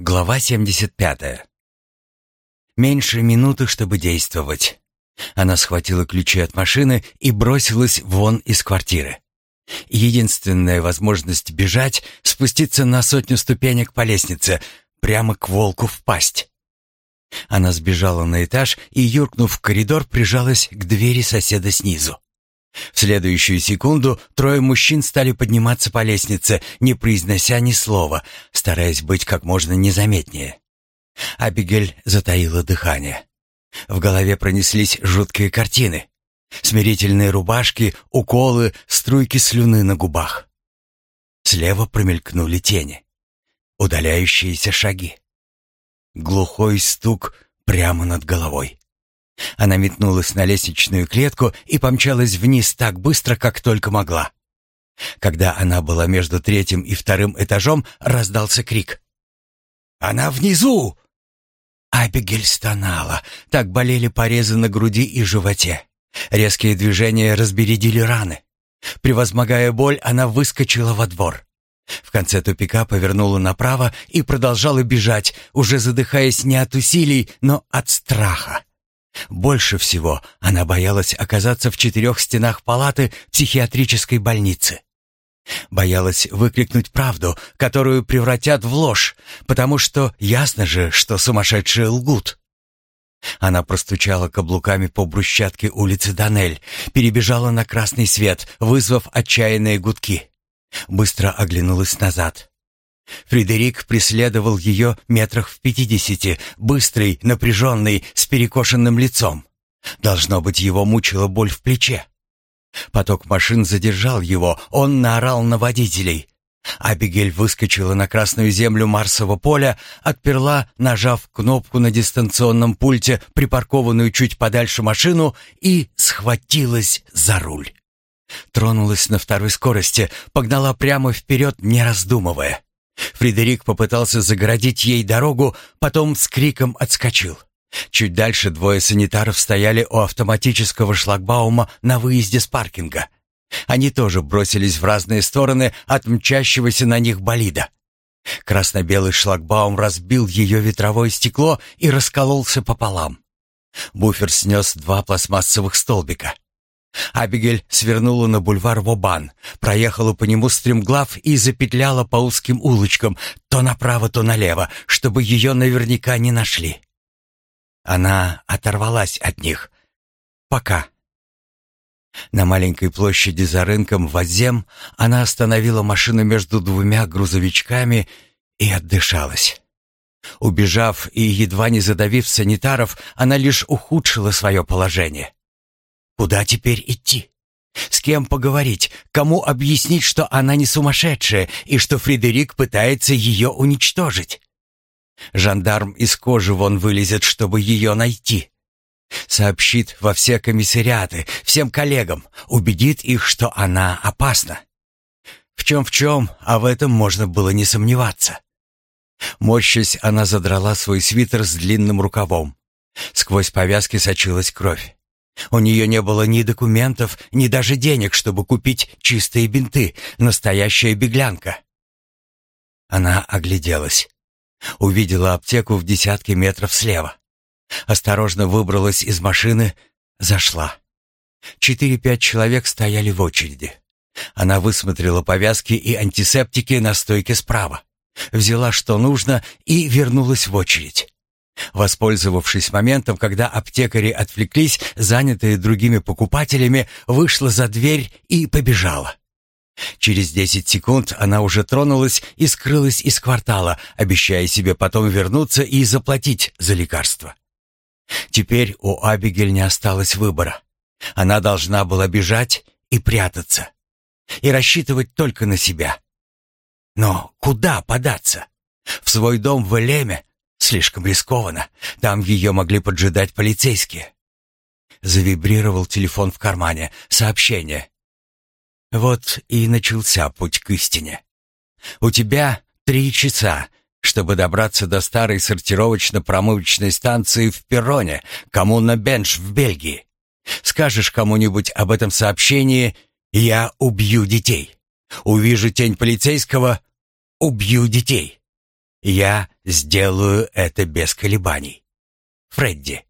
Глава 75. Меньше минуты, чтобы действовать. Она схватила ключи от машины и бросилась вон из квартиры. Единственная возможность бежать — спуститься на сотню ступенек по лестнице, прямо к волку в пасть. Она сбежала на этаж и, юркнув в коридор, прижалась к двери соседа снизу. В следующую секунду трое мужчин стали подниматься по лестнице, не произнося ни слова, стараясь быть как можно незаметнее. Абигель затаила дыхание. В голове пронеслись жуткие картины. Смирительные рубашки, уколы, струйки слюны на губах. Слева промелькнули тени. Удаляющиеся шаги. Глухой стук прямо над головой. Она метнулась на лестничную клетку и помчалась вниз так быстро, как только могла. Когда она была между третьим и вторым этажом, раздался крик. «Она внизу!» Абигель стонала. Так болели порезы на груди и животе. Резкие движения разбередили раны. Превозмогая боль, она выскочила во двор. В конце тупика повернула направо и продолжала бежать, уже задыхаясь не от усилий, но от страха. Больше всего она боялась оказаться в четырех стенах палаты психиатрической больницы. Боялась выкрикнуть правду, которую превратят в ложь, потому что ясно же, что сумасшедшие лгут. Она простучала каблуками по брусчатке улицы Данель, перебежала на красный свет, вызвав отчаянные гудки. Быстро оглянулась назад. Фредерик преследовал ее метрах в пятидесяти, быстрый, напряженный, с перекошенным лицом. Должно быть, его мучила боль в плече. Поток машин задержал его, он наорал на водителей. Абигель выскочила на красную землю Марсового поля, отперла, нажав кнопку на дистанционном пульте, припаркованную чуть подальше машину, и схватилась за руль. Тронулась на второй скорости, погнала прямо вперед, не раздумывая. Фредерик попытался загородить ей дорогу, потом с криком отскочил. Чуть дальше двое санитаров стояли у автоматического шлагбаума на выезде с паркинга. Они тоже бросились в разные стороны от мчащегося на них болида. Красно-белый шлагбаум разбил ее ветровое стекло и раскололся пополам. Буфер снес два пластмассовых столбика. Абигель свернула на бульвар Вобан, проехала по нему стремглав и запетляла по узким улочкам, то направо, то налево, чтобы ее наверняка не нашли. Она оторвалась от них. Пока. На маленькой площади за рынком Вазем она остановила машину между двумя грузовичками и отдышалась. Убежав и едва не задавив санитаров, она лишь ухудшила свое положение. Куда теперь идти? С кем поговорить? Кому объяснить, что она не сумасшедшая и что Фредерик пытается ее уничтожить? Жандарм из кожи вон вылезет, чтобы ее найти. Сообщит во все комиссариаты, всем коллегам, убедит их, что она опасна. В чем в чем, а в этом можно было не сомневаться. Морщась, она задрала свой свитер с длинным рукавом. Сквозь повязки сочилась кровь. У нее не было ни документов, ни даже денег, чтобы купить чистые бинты, настоящая беглянка. Она огляделась. Увидела аптеку в десятке метров слева. Осторожно выбралась из машины, зашла. Четыре-пять человек стояли в очереди. Она высмотрела повязки и антисептики на стойке справа. Взяла, что нужно, и вернулась в очередь. Воспользовавшись моментом, когда аптекари отвлеклись, занятые другими покупателями, вышла за дверь и побежала. Через десять секунд она уже тронулась и скрылась из квартала, обещая себе потом вернуться и заплатить за лекарство. Теперь у Абигель не осталось выбора. Она должна была бежать и прятаться. И рассчитывать только на себя. Но куда податься? В свой дом в Элеме? Слишком рискованно. Там ее могли поджидать полицейские. Завибрировал телефон в кармане. Сообщение. Вот и начался путь к истине. У тебя три часа, чтобы добраться до старой сортировочно-промывочной станции в Перроне, коммуна Бенш в Бельгии. Скажешь кому-нибудь об этом сообщении, я убью детей. Увижу тень полицейского, убью детей. Я сделаю это без колебаний. Фредди.